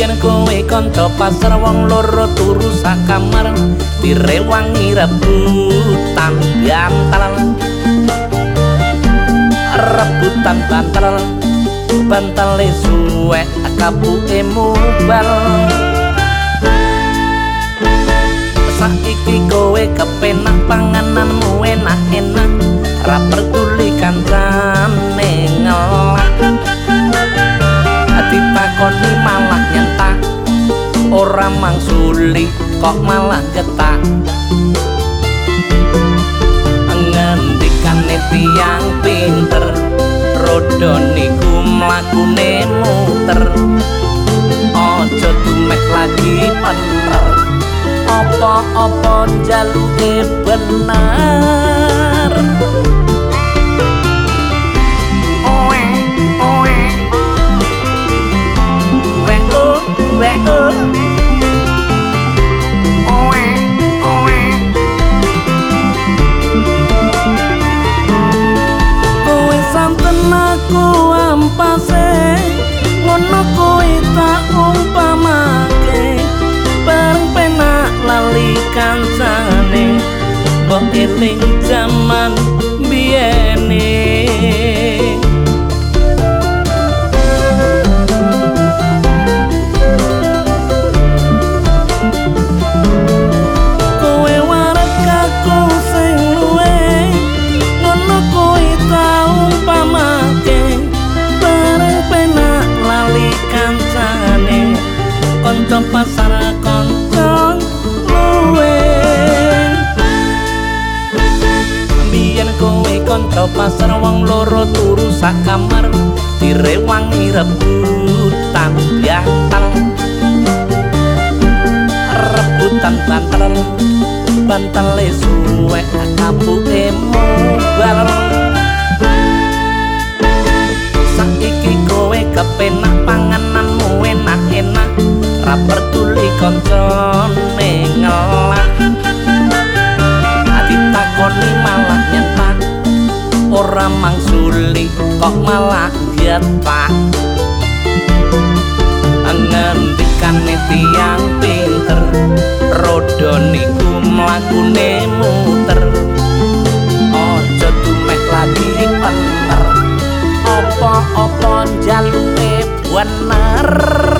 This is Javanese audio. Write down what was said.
Biyen kowe kanca pasar wong loro turu sak kamar direwangi rebutan bantal rebutan bantal bantal suwe kabuke mubal. Saiki kowe kepenak pangananmu enak-enak ra peduli mangsuli kok malah getak ngendikane tiyang pinter rodo niku mlakune muter. Aja tumek lagi pener apa-apa jaluke benar eling jaman biyene. Kowe warek aku sing luwe ngono kowe tau umpamake bareng penak lali kancane kanca pasar pasar wong loro turu sak kamar direwangi rebutan bantal rebutan bantal bantal suwe kabuke mobal saiki kowe kepenak pangananmu enak-enak ra peduli kancane malah getak ngendikane tiyang pinter rodo niku mlakune muter. Aja tumek lagi pener apa-apa jaluke bener